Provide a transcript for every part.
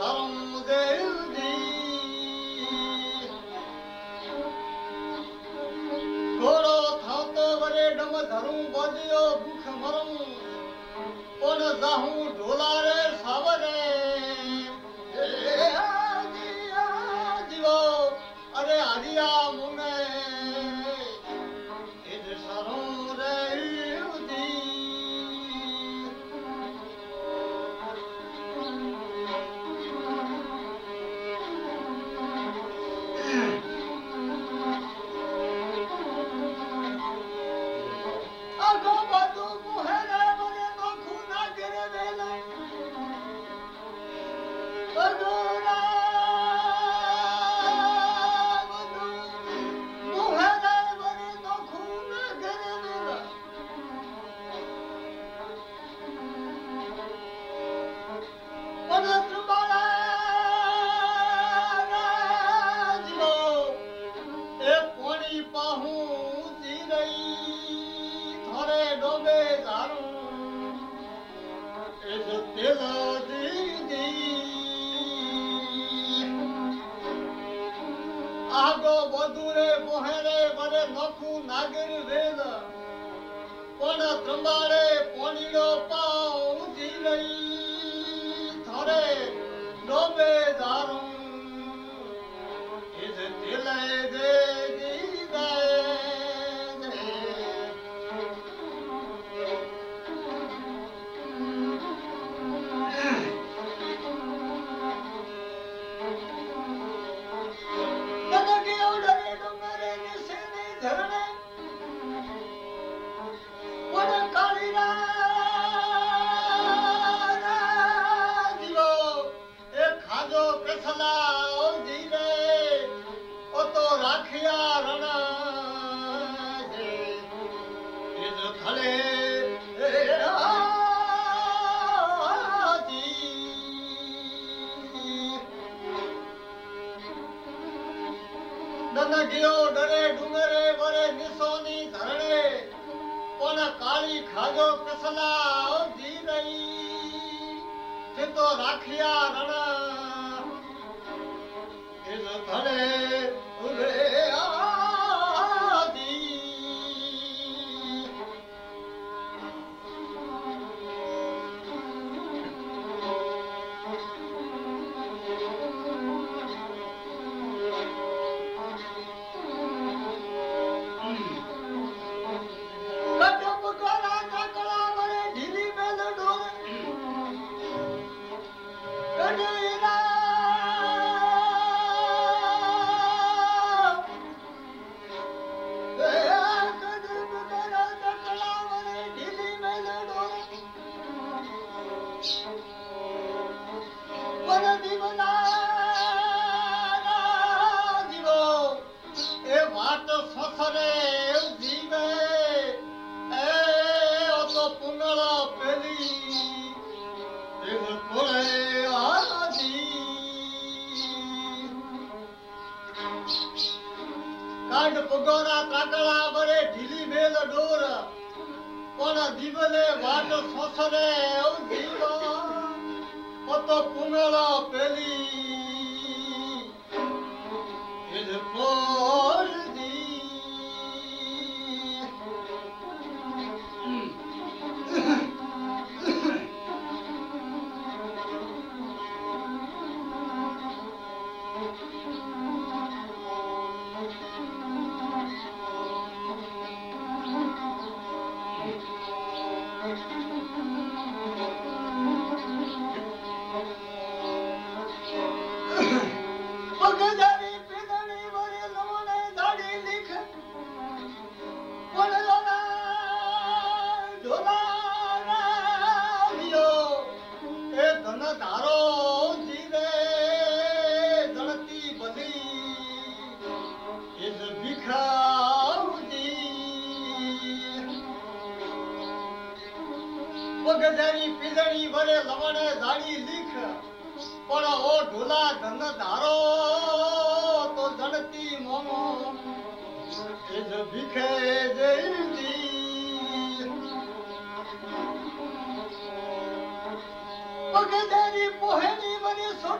Tam geldi ઘોડો થાતો વરે ડમ ધરું બજ્યો ભૂખ મરું પણ જાહું ઢોલા રે れ飲め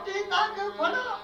你大哥跑了。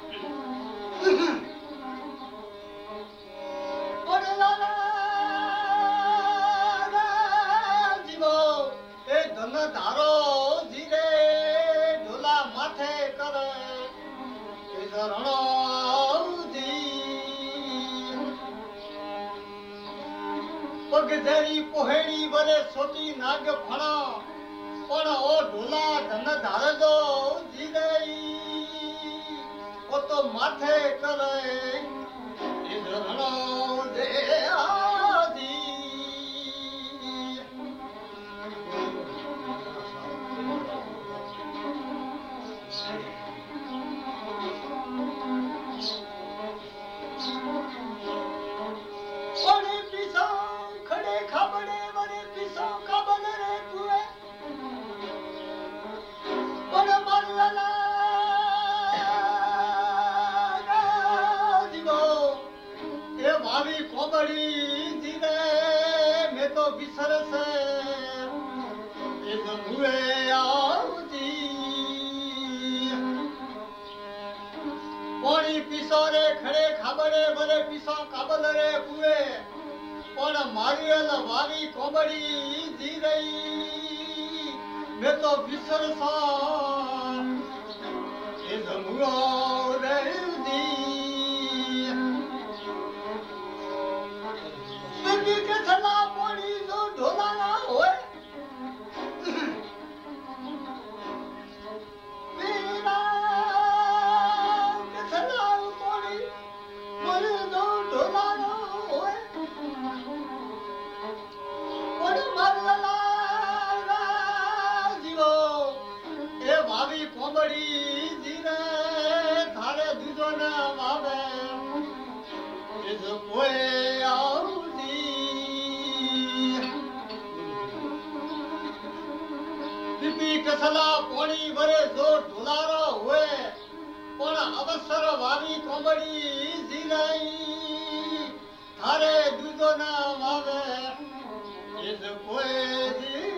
કોમડી ભરે જો ઢોલારો હોય પણ અવસર વાવી કોમડી જીરાઈ થારે દૂધો ના વાવે એ કોઈ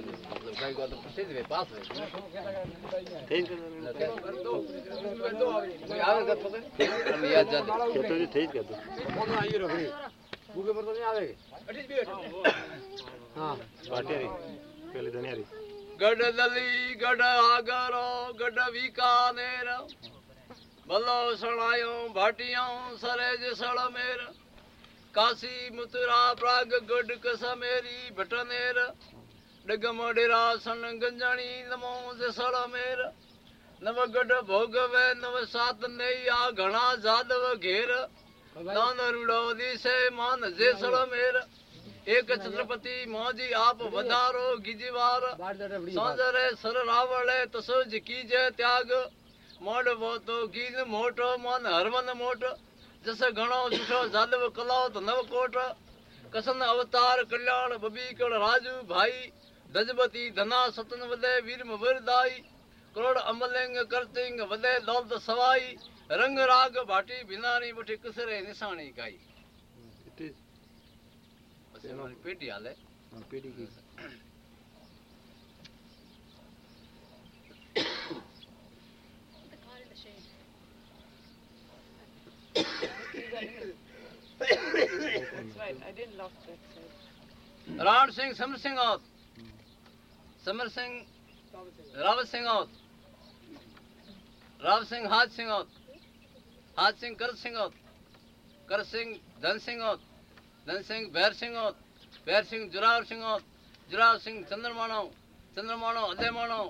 मतलब कहीं को तो प्रसिद्ध है पास है ठीक कर दो कर दो कोई आवे कर तो हम याद जा के तो जी ठीक कर दो कौन आई रे गूगल पर तो नहीं आवे अटिस भी हाँ बाटे रे पहले दुनिया रे गड दली गड आगरो गड बीकानेर भलो सणायो भाटियो सरेज सड़ मेर काशी मथुरा प्राग गड कसमेरी भटनेर डगम गंजणी नमो सर नव गढ़ भोगवे नव सात नैया घणा जादव घेर नान रुड़ो दिशे मान जे मेर एक छत्रपति मोजी आप वधारो गिजीवार सांजरे सर रावले तसो कीजे त्याग। मोड वो गीन मोटो मन हरमन मोट। जस घणो सुठो जादव कलाव नव कोट कसन अवतार कल्याण बबीकड़ राजू भाई। दजबती धना सतन वदे वीर वरदाई करोड़ अमलेंग करतेंग वदे दौलत सवाई रंग राग भाटी बिनानी बठी किसरे निशानी काई इट इज़ पेटी हाल हाँ, पेटी की right, I didn't love that. Ran Singh, Sam Singh out. Samar Singh, Rawat Singh out Rao Singh, हाथ सिंह औत हाथ सिंह कर सिंह औत कर सिंह, धन सिंह औत धन सिंह, भैर सिंह औत भैर सिंह, जुरावर सिंह औत जुरावर सिंह, चंद्रमाणो चंद्रमाणो अदयमाणो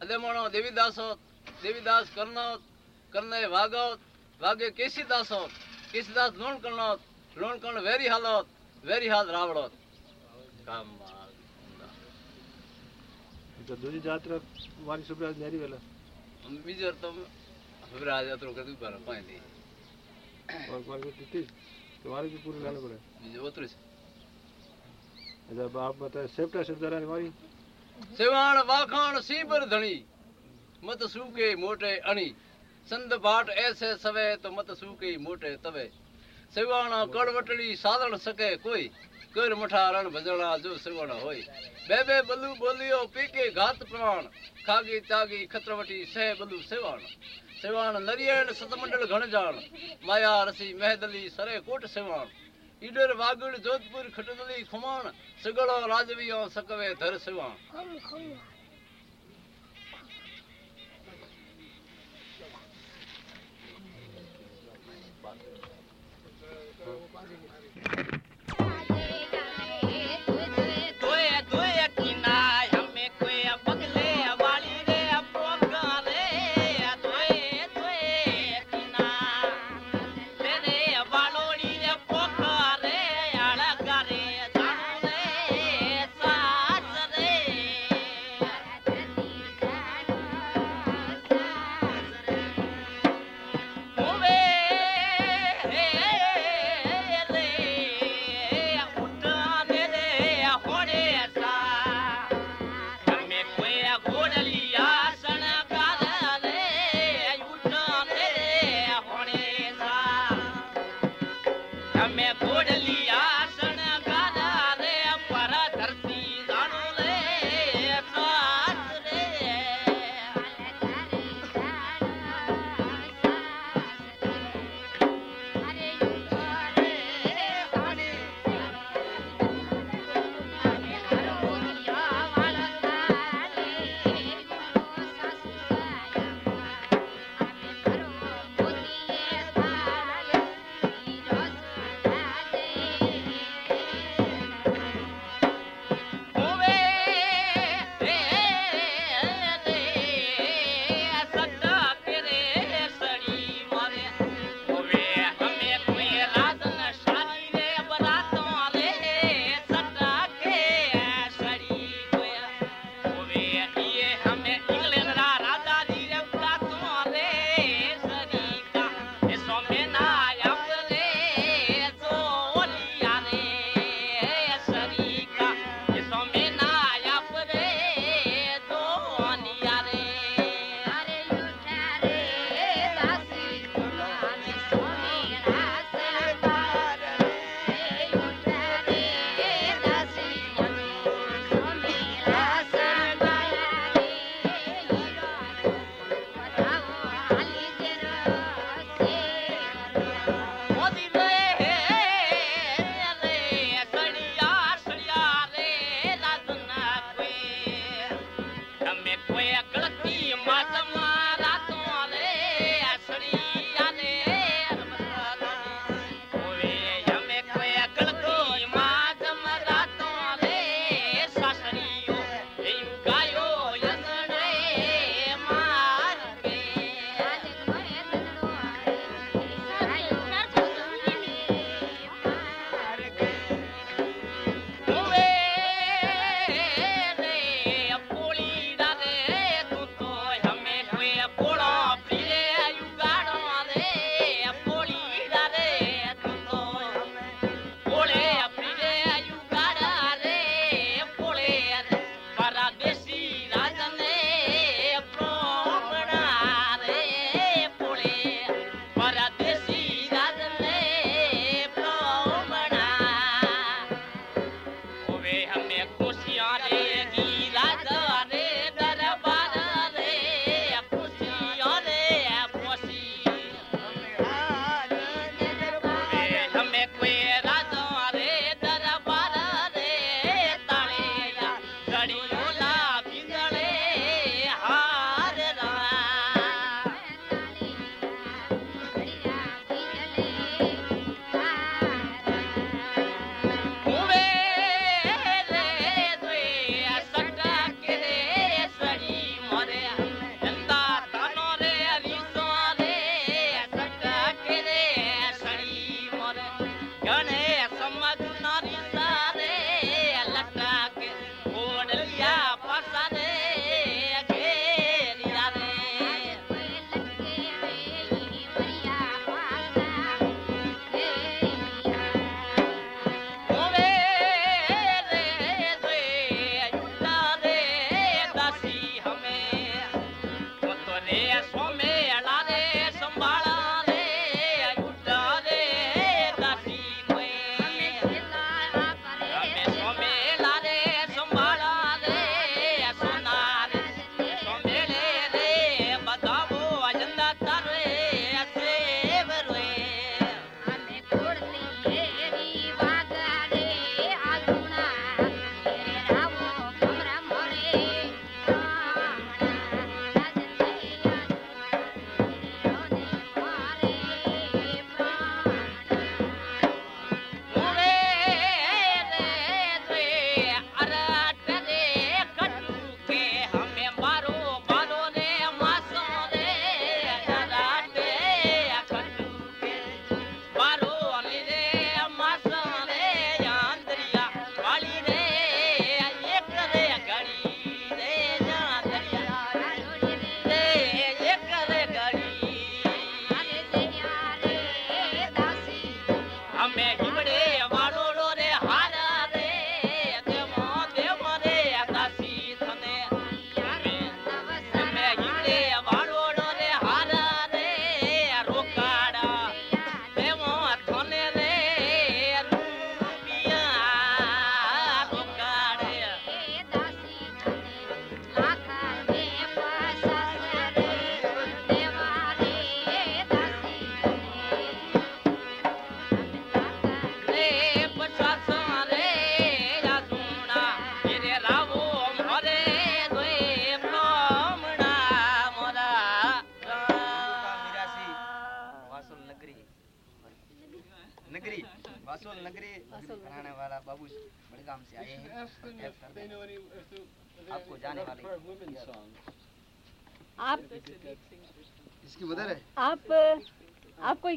अदयमाणो देवीदास औत देवीदास कर्णौत कर्णे वागौत वागे केसीदास औत केसीदास लोण कर्णौत लोण कर्ण वेरी हालौत वेरी हाल रावड़ौत काम ದೊಡ್ಡ ಜಾತ್ರೆ ವಾರಿ ಸುಬ್ರಾಜ್ ನೇರಿವೆಲ್ಲ बीज और तुम राज यात्रा कर तू बारह पाए दी। और बार की तिथि तुम्हारे की पूरी लाने पड़े। बीज उतर से अच्छा बाप बताए सेप्टा से जरा हमारी। सेवाण वाखाण सीबर धणी मत सूके मोटे अणी संद बाट ऐसे सवे तो मत सूके मोटे तवे। सेवाणा कड़वटड़ी साधन सके कोई। કર મઠા રણ ભજણા જો સેવણ હોય બે બે બલુ બોલિયો પીકે ઘાત પ્રમાણ ખાગી તાગી ખત્રવટી સે બલુ સેવાણ સેવાણ નરિયેણ સતમંડળ ઘણજાણ માયા રસી મહેદલી સરે કોટ સેવાણ ઈડર વાગડ જોધપુર ખટદલી ખુમાણ સગળો રાજવીઓ સકવે ધર સેવાણ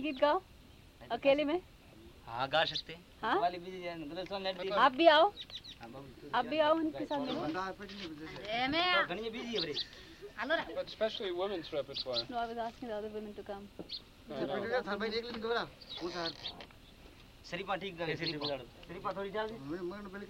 गीत गाओ अकेले में हाँ गा सकते हैं हाँ है मतलब आप भी आओ हाँ आप भी आओ उनके साथ तो है बड़े But especially women's repertoire. No, I was asking the other women to come. No, know. पट थार भाई देख लेंगे दोबारा वो थार शरीफा ठीक गा शरीफा शरीफा थोड़ी डाल दे मैं मैं पहले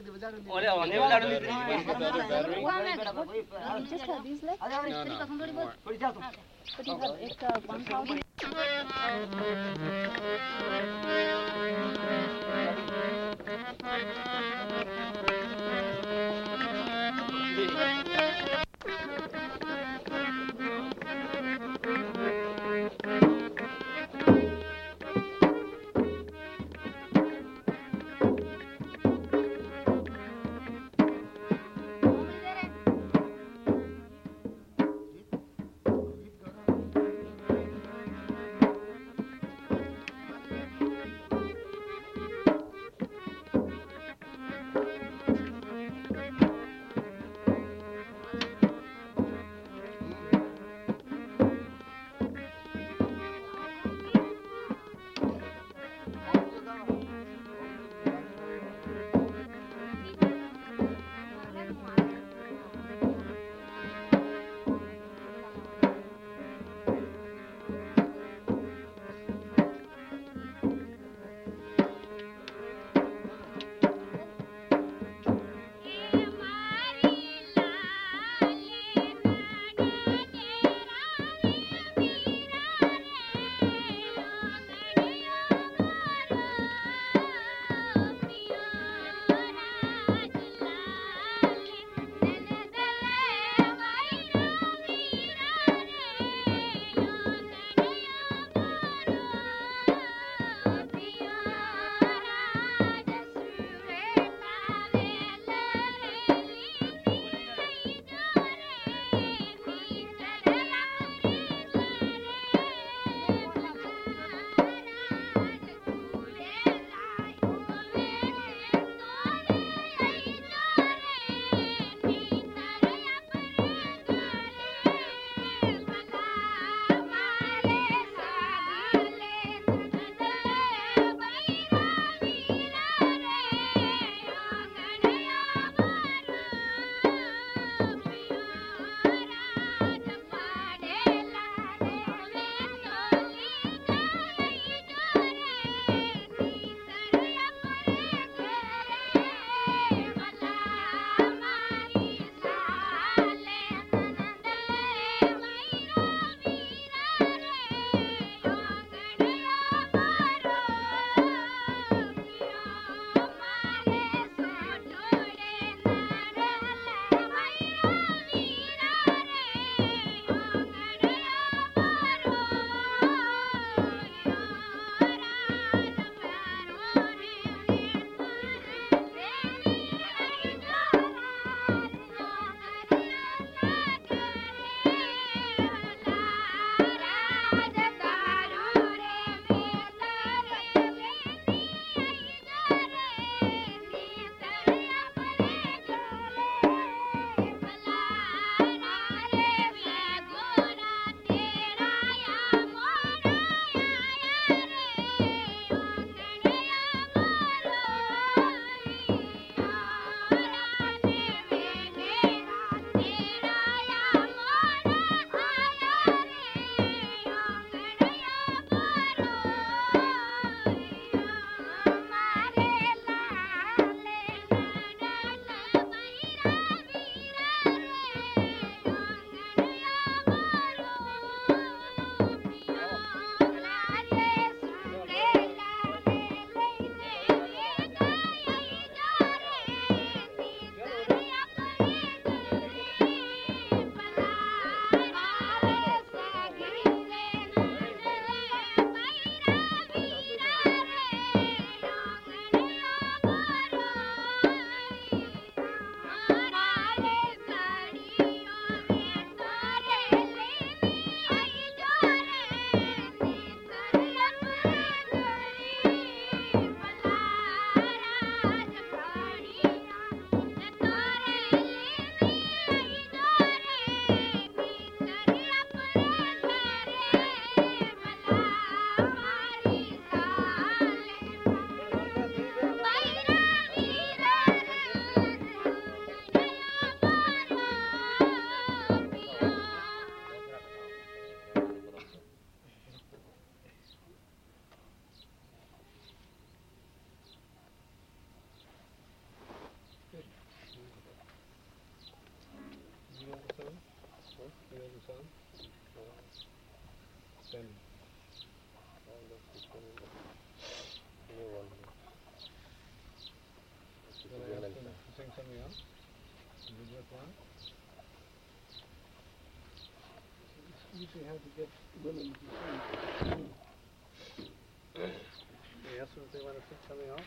Essa não tem mais na frente também, ó.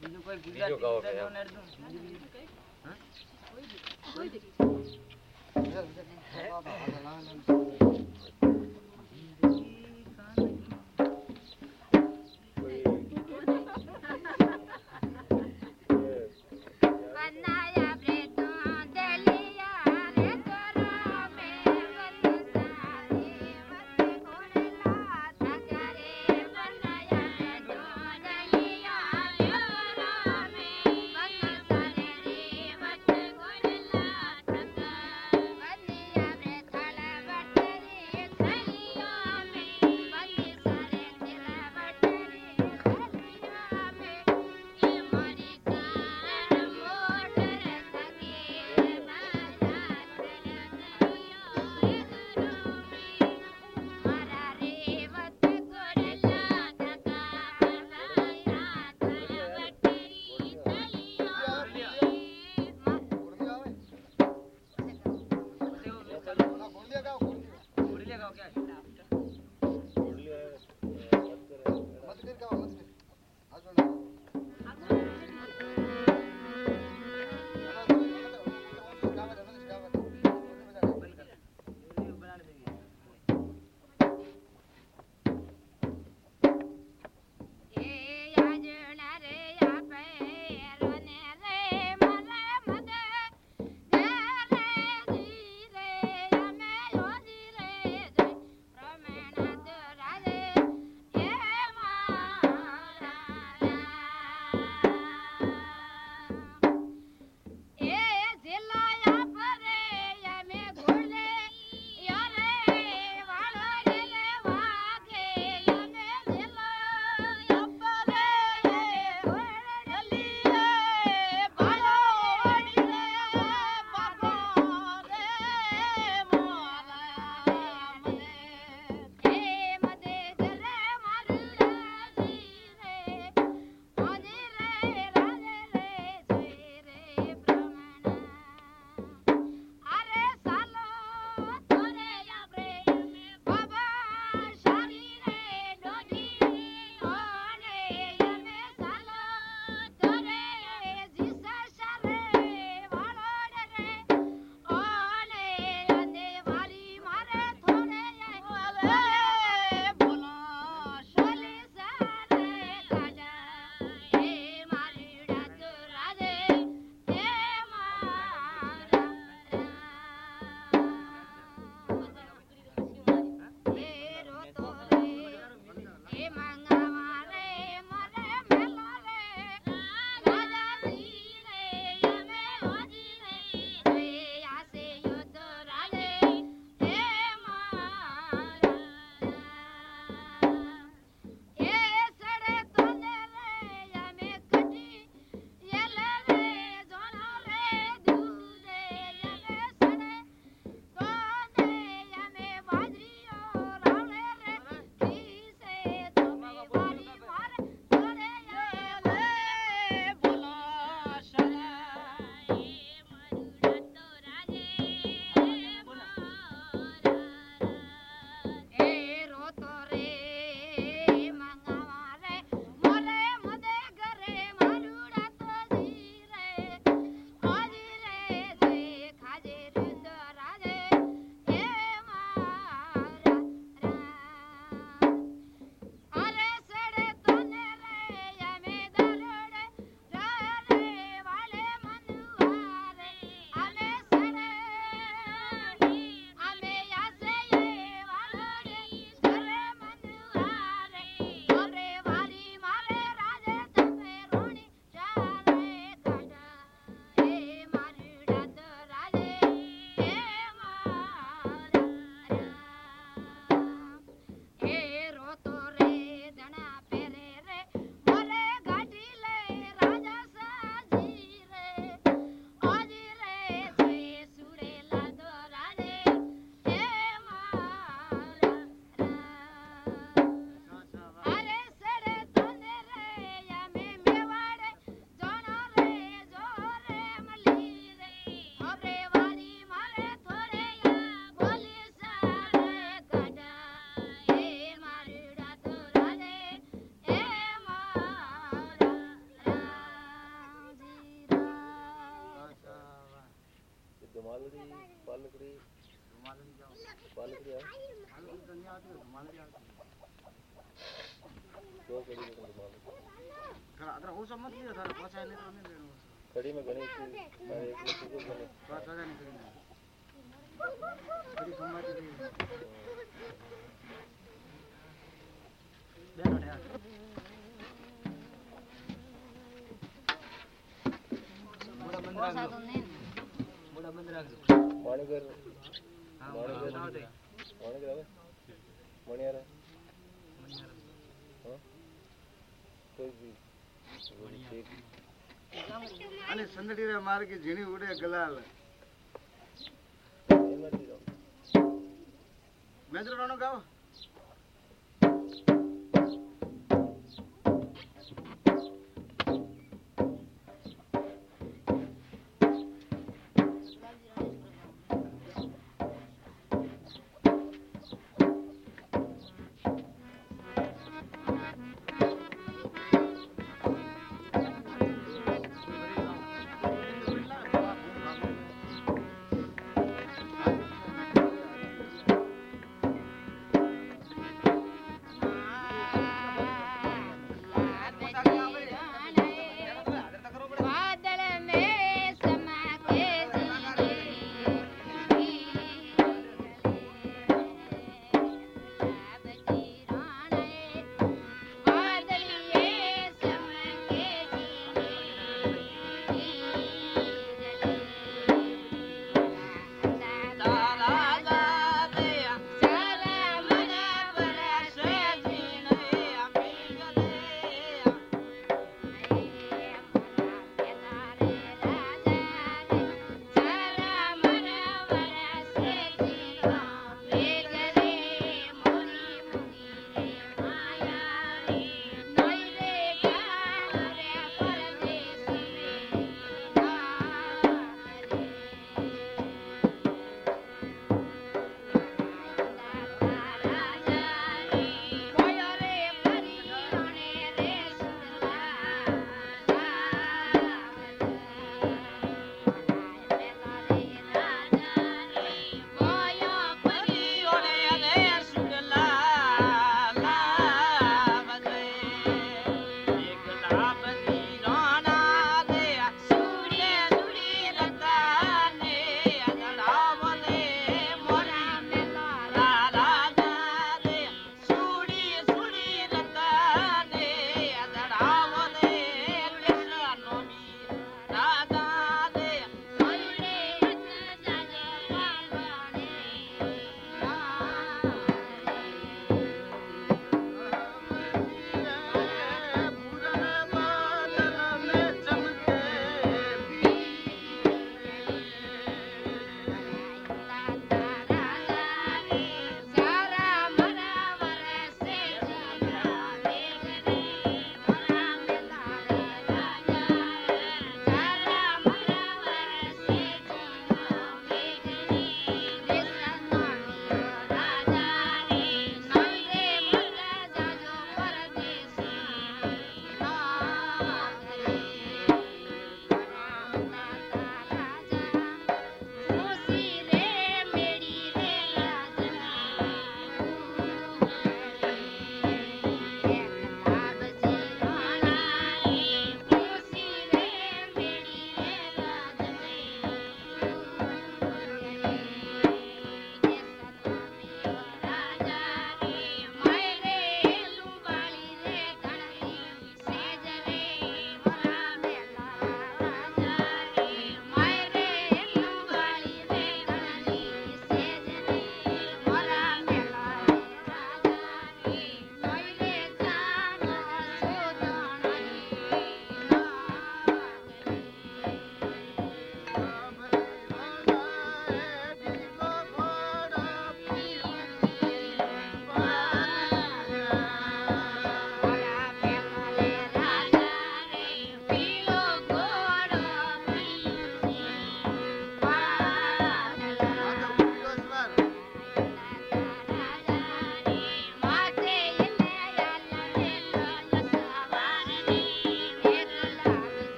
બીજું કોઈ બીજા ડોનર નું કોઈ કોઈ दो कड़ी में तुम मान थोड़ा अदर वो सब मत लियो थोड़ा पहुँचाए नहीं तो नहीं लेना कड़ी में घनी थी मैं एक में तुझे बने पाँच हज़ार नहीं करेंगे कड़ी संभाती थी बैठ बैठ यार बड़ा बंद મણિયારા. અને સંદડી રે માર્ગે ઝીણી ઉડે ગલાલ. મેદ્રડાનો ગાવ?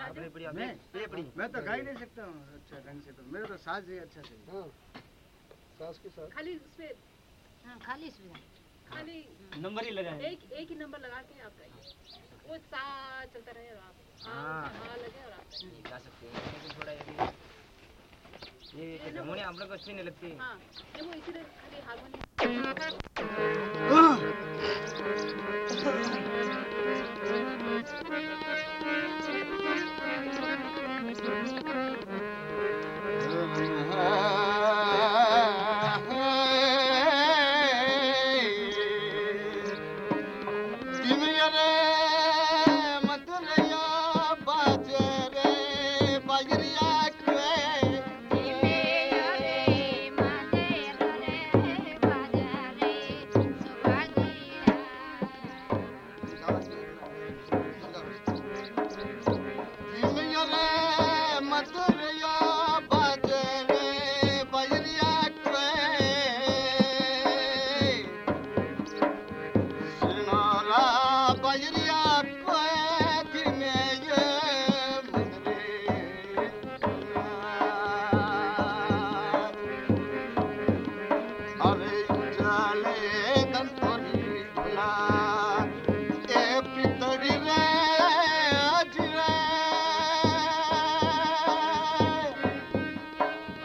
आप विराजो मैं मैं तो गा ही नहीं सकता हूँ अच्छा ढंग से तो। मेरा तो साज ही अच्छा से हाँ। सास के साथ खाली उसपे हाँ खाली सुविधा खाली नंबर ही लगाए। एक एक ही नंबर लगा के आप गाइए वो सा चलता रहे और आप हाँ। हाँ। हाँ लगे और आप गा सकते हैं। लेकिन थोड़ा ये ये हारमोनियम हम लोग को अच्छी नहीं लगती। हाँ ये वो इसीलिए खाली हारमोनियम।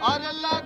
अरे लगो